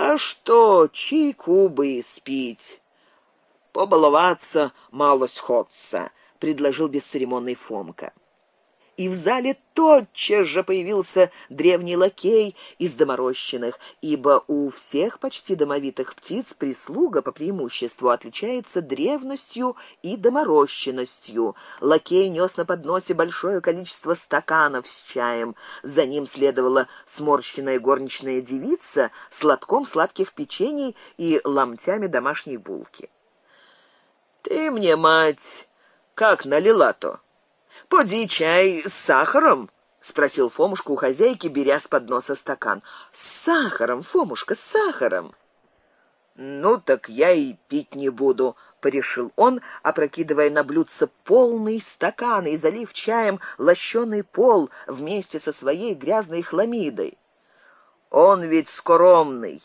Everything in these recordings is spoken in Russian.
А что, чайку бы испить? Побаловаться малость ходца, предложил бесцеремонный Фомка и в зале тотчас же появился древний лакей из доморощенных, ибо у всех почти домовитых птиц прислуга по преимуществу отличается древностью и доморощенностью. Лакей нес на подносе большое количество стаканов с чаем, за ним следовала сморщенная горничная девица с лотком сладких печений и ломтями домашней булки. Ты мне, мать, как налила-то? Поди чай с сахаром, спросил Фомушка у хозяйки, беря с подноса стакан. С сахаром, Фомушка, с сахаром. Ну так я и пить не буду, порешил он, опрокидывая на блюдце полный стакан и залив чаем лощеный пол вместе со своей грязной хламидой. Он ведь скоромный,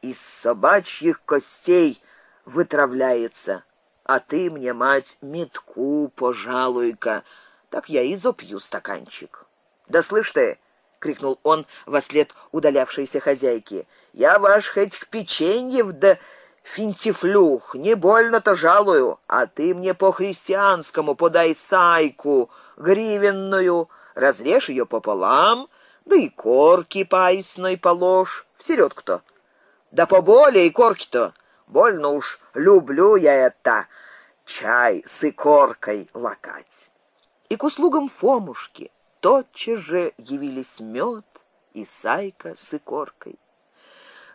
из собачьих костей вытравляется. А ты мне, мать, метку, пожалуй-ка, так я и запью стаканчик. Да слышь ты, крикнул он во след удалявшейся хозяйки. Я ваш хоть к печенье да финтифлюх, не больно-то жалую, а ты мне по-христианскому подай сайку гривенную, разрежь ее пополам, да и корки пайсной положь, в середку-то. Да поболее и корки-то. Больно уж люблю я это чай с икоркой лакать и к услугам Фомушки тотчас же явились мед и сайка с икоркой.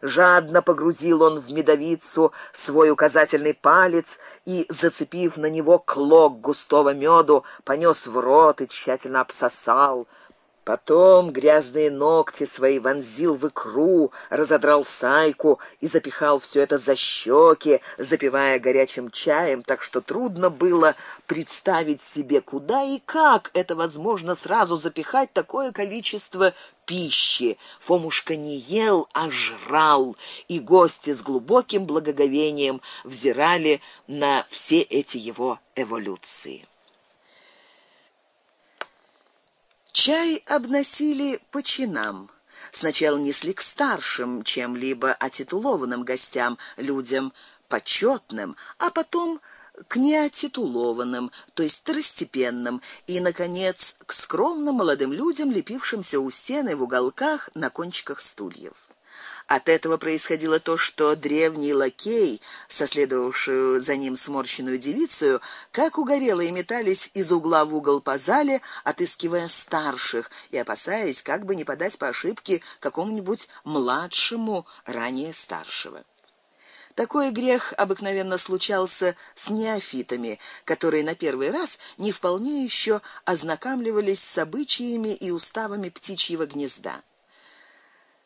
Жадно погрузил он в медовицу свой указательный палец и, зацепив на него клок густого меду, понес в рот и тщательно обсосал — Потом грязные ногти свои вонзил в икру, разодрал сайку и запихал все это за щеки, запивая горячим чаем, так что трудно было представить себе, куда и как это возможно сразу запихать такое количество пищи. Фомушка не ел, а жрал, и гости с глубоким благоговением взирали на все эти его эволюции. Чай обносили по чинам. Сначала несли к старшим, чем-либо отитулованным гостям, людям почетным, а потом к неотитулованным, то есть второстепенным, и наконец к скромным молодым людям, лепившимся у стены в уголках на кончиках стульев. От этого происходило то, что древний лакей, соследовавшую за ним сморщенную девицу, как угорелые метались из угла в угол по зале, отыскивая старших и опасаясь, как бы не подать по ошибке какому-нибудь младшему ранее старшего. Такой грех обыкновенно случался с неофитами, которые на первый раз не вполне еще ознакомливались с обычаями и уставами птичьего гнезда.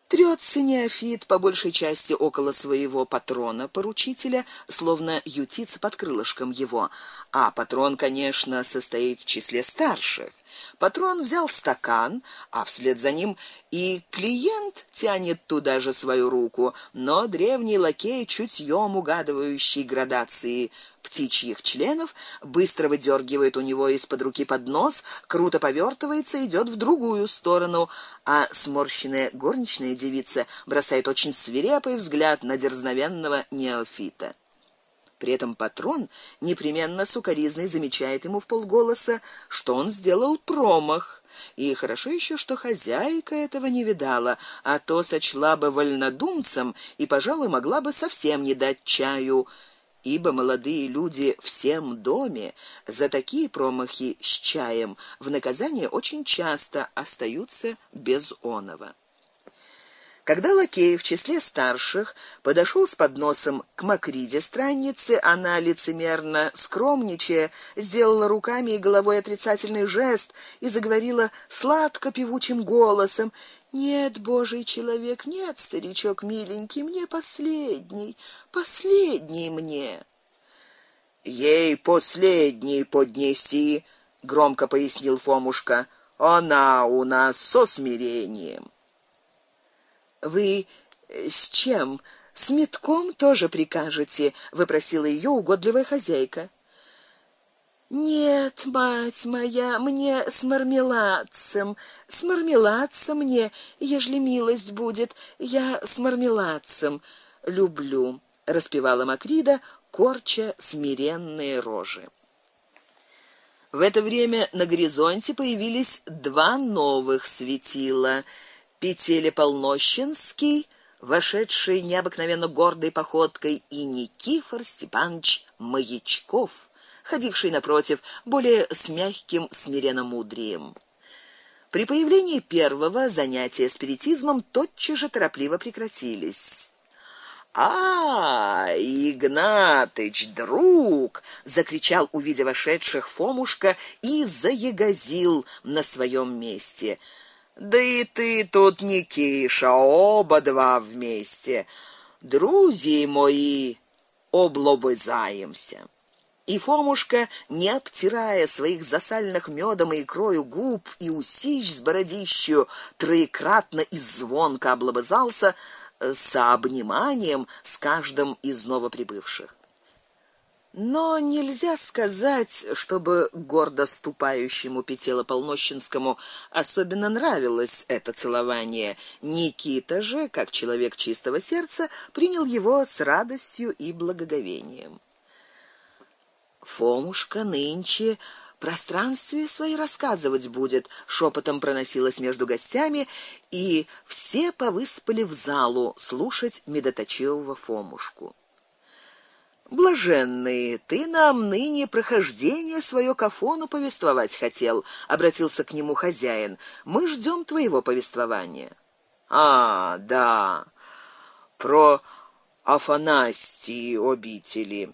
Трется неофит по большей части около своего патрона, поручителя, словно ютится под крылышком его, а патрон, конечно, состоит в числе старших. Патрон взял стакан, а вслед за ним и клиент тянет туда же свою руку, но древний лакей чутьем угадывающий градации птичьих членов, быстро выдергивает у него из-под руки поднос, круто повертывается и идет в другую сторону, а сморщенная горничная девица бросает очень свирепый взгляд на дерзновенного неофита. При этом патрон непременно сукаризной замечает ему в полголоса, что он сделал промах. И хорошо еще, что хозяйка этого не видала, а то сочла бы вольнодумцем и, пожалуй, могла бы совсем не дать чаю ибо молодые люди всем доме за такие промахи с чаем в наказание очень часто остаются без оного. Когда лакей в числе старших подошел с подносом к Макриде страннице, она лицемерно скромничая сделала руками и головой отрицательный жест и заговорила сладко певучим голосом: "Нет, божий человек, нет, старичок миленький, мне последний, последний мне". Ей последний поднеси, громко пояснил Фомушка. Она у нас со смирением. Вы с чем? С метком тоже прикажете? выпросила ее угодливая хозяйка. Нет, мать моя, мне с мармеладцем, с мармеладцем мне, ежели милость будет, я с мармеладцем люблю, распевала Макрида, корча смиренные рожи. В это время на горизонте появились два новых светила: Петеле Полнощенский, вошедший необыкновенно гордой походкой, и Никифор Степанович Маячков ходивший напротив, более с мягким смиренно-мудрием. При появлении первого занятия спиритизмом тотчас же торопливо прекратились. А, Игнатыч, друг, закричал, увидев вошедших Фомушка и заегозил на своем месте. Да и ты тут, Никиша, оба два вместе. Друзья мои, облобызаемся. И Фомушка, не обтирая своих засальных медом и икрою губ и усищ с бородищу, троекратно и звонко облобызался э, с обниманием с каждым из новоприбывших. Но нельзя сказать, чтобы гордо ступающему Петелополнощенскому особенно нравилось это целование. Никита же, как человек чистого сердца, принял его с радостью и благоговением. Фомушка нынче пространстве свои рассказывать будет, шепотом проносилось между гостями, и все повыспали в залу слушать медоточивого Фомушку. Блаженный, ты нам ныне прохождение свое Афону повествовать хотел, обратился к нему хозяин. Мы ждем твоего повествования. А, да. Про Афанастии обители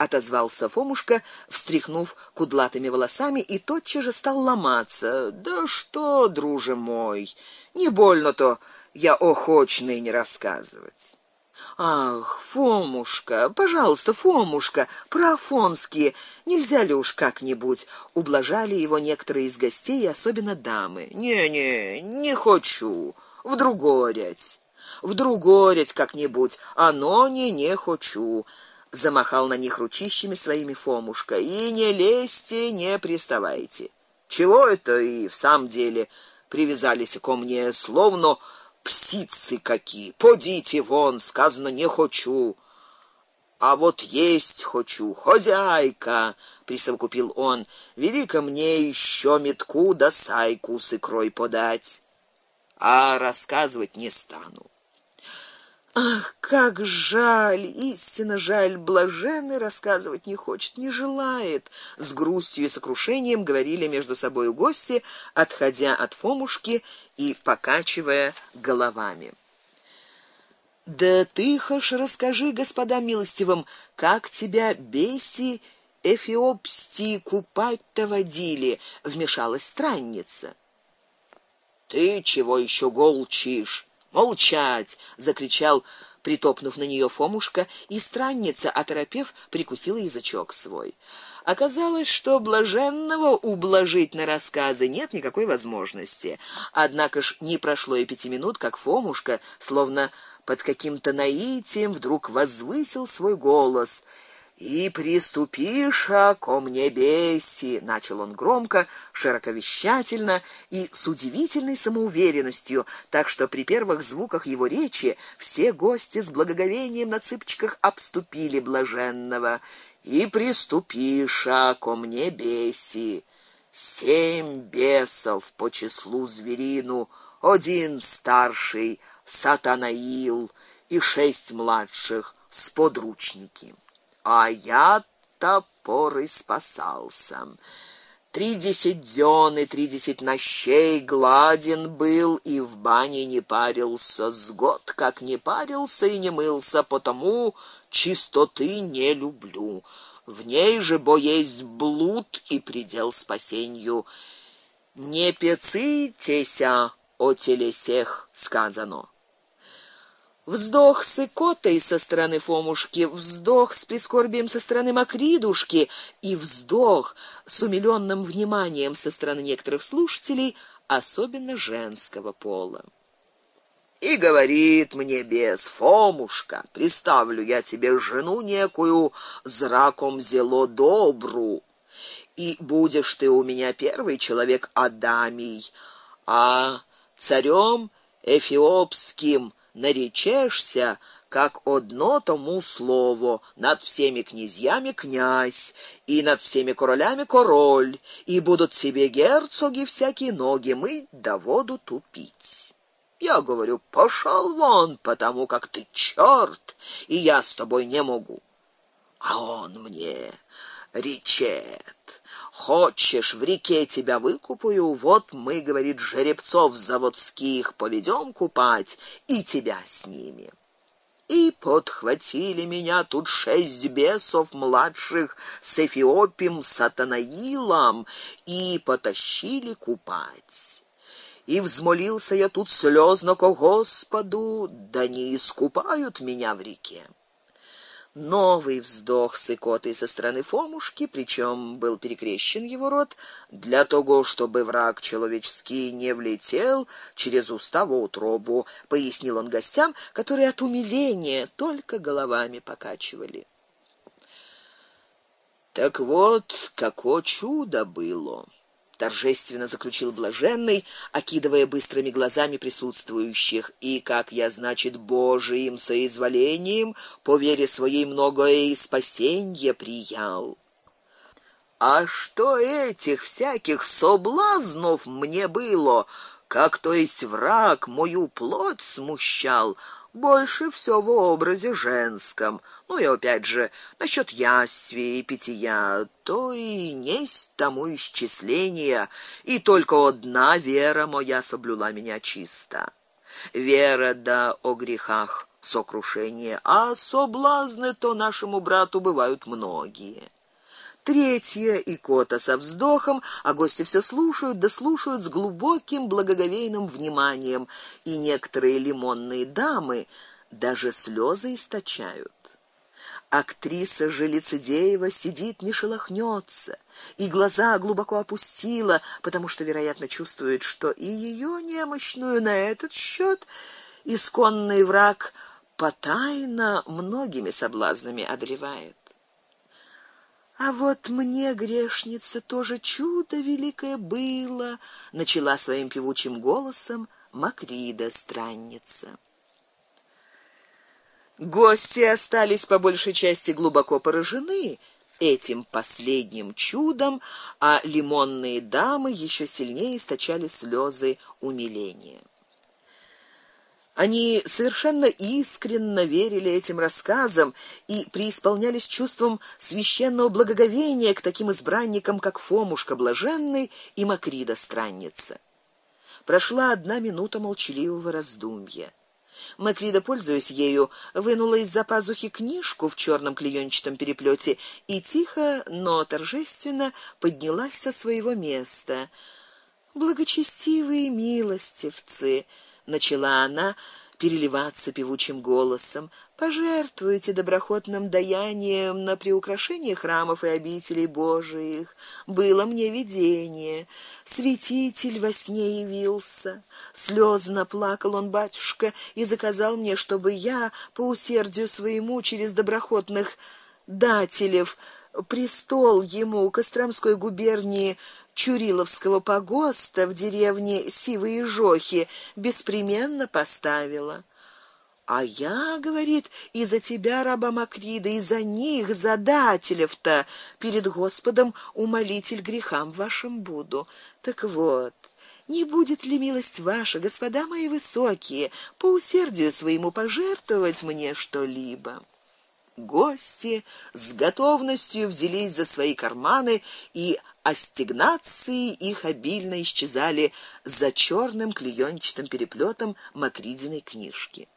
отозвался Фомушка, встряхнув кудлатыми волосами и тотчас же стал ломаться. Да что, друже мой, не больно-то я охочный не рассказывать. Ах, Фомушка, пожалуйста, Фомушка, про Афонские нельзя ли уж как-нибудь ублажали его некоторые из гостей, особенно дамы. Не-не, не хочу. В другорять. В другорять как-нибудь, оно не не хочу замахал на них ручищами своими Фомушка. И не лезьте, не приставайте. Чего это и в самом деле привязались ко мне словно псицы какие. Подите вон, сказано не хочу. А вот есть хочу, хозяйка, присовокупил он. Велика мне еще метку да сайку с икрой подать. А рассказывать не стану. Ах, как жаль, истинно жаль, блаженный рассказывать не хочет, не желает, с грустью и сокрушением говорили между собой гости, отходя от Фомушки и покачивая головами. Да ты хошь расскажи, господа милостивым, как тебя беси эфиопсти купать-то водили, вмешалась странница. Ты чего еще голчишь? Молчать, закричал, притопнув на нее Фомушка, и странница, оторопев, прикусила язычок свой. Оказалось, что блаженного ублажить на рассказы нет никакой возможности. Однако ж не прошло и пяти минут, как Фомушка, словно под каким-то наитием, вдруг возвысил свой голос и приступишь ко мне беси, начал он громко, широковещательно и с удивительной самоуверенностью, так что при первых звуках его речи все гости с благоговением на цыпочках обступили блаженного. И приступишь ко мне беси. Семь бесов по числу зверину, один старший Сатанаил и шесть младших сподручники а я топоры спасался. Тридесять дзён и тридесять нощей гладен был и в бане не парился, с год как не парился и не мылся, потому чистоты не люблю. В ней же бо есть блуд и предел спасению. Не пецитеся о телесех сказано. Вздох с икотой со стороны Фомушки, вздох с прискорбием со стороны Макридушки и вздох с умилённым вниманием со стороны некоторых слушателей, особенно женского пола. И говорит мне без Фомушка: "Представлю я тебе жену некую зраком зело добру, и будешь ты у меня первый человек Адамий, а царем эфиопским наречешься как одно тому слово, над всеми князьями князь, и над всеми королями король, и будут себе герцоги всякие ноги мыть да воду тупить. Я говорю: "Пошел вон, потому как ты черт, и я с тобой не могу". А он мне речет: Хочешь, в реке тебя выкупаю, вот мы, говорит, жеребцов заводских поведем купать и тебя с ними. И подхватили меня тут шесть бесов младших с Эфиопием Сатанаилом и потащили купать. И взмолился я тут слезно ко Господу, да не искупают меня в реке. Новый вздох с икотой со стороны Фомушки, причем был перекрещен его рот для того, чтобы враг человеческий не влетел через уста в утробу, пояснил он гостям, которые от умиления только головами покачивали. Так вот, какое чудо было торжественно заключил блаженный, окидывая быстрыми глазами присутствующих. И как я, значит, Божиим соизволением по вере своей многое и спасенье приял. А что этих всяких соблазнов мне было, как то есть враг мою плоть смущал, больше все в образе женском. Ну и опять же, насчет яствия и питья, то и несть тому исчисления, и только одна вера моя соблюла меня чисто. Вера да о грехах сокрушение, а соблазны то нашему брату бывают многие. Третья икота со вздохом, а гости все слушают, да слушают с глубоким благоговейным вниманием, и некоторые лимонные дамы даже слезы источают. Актриса же Лицедеева сидит, не шелохнется, и глаза глубоко опустила, потому что, вероятно, чувствует, что и ее немощную на этот счет исконный враг потайно многими соблазнами одолевает. А вот мне, грешница, тоже чудо великое было, начала своим певучим голосом Макрида странница. Гости остались по большей части глубоко поражены этим последним чудом, а лимонные дамы еще сильнее источали слезы умиления. Они совершенно искренне верили этим рассказам и преисполнялись чувством священного благоговения к таким избранникам, как Фомушка блаженный и Макрида странница. Прошла одна минута молчаливого раздумья. Макрида, пользуясь ею, вынула из-за пазухи книжку в черном клеенчатом переплете и тихо, но торжественно поднялась со своего места. Благочестивые милостивцы, начала она переливаться певучим голосом. Пожертвуйте доброхотным даянием на приукрашение храмов и обителей Божиих. Было мне видение. Святитель во сне явился. Слезно плакал он, батюшка, и заказал мне, чтобы я по усердию своему через доброхотных дателев престол ему Костромской губернии Чуриловского погоста в деревне Сивые Жохи беспременно поставила. А я, говорит, и за тебя, раба Макрида, и за них, задателев-то, перед Господом умолитель грехам вашим буду. Так вот, не будет ли милость ваша, господа мои высокие, по усердию своему пожертвовать мне что-либо? Гости с готовностью взялись за свои карманы и астигнации их обильно исчезали за черным клеенчатым переплетом Макридиной книжки.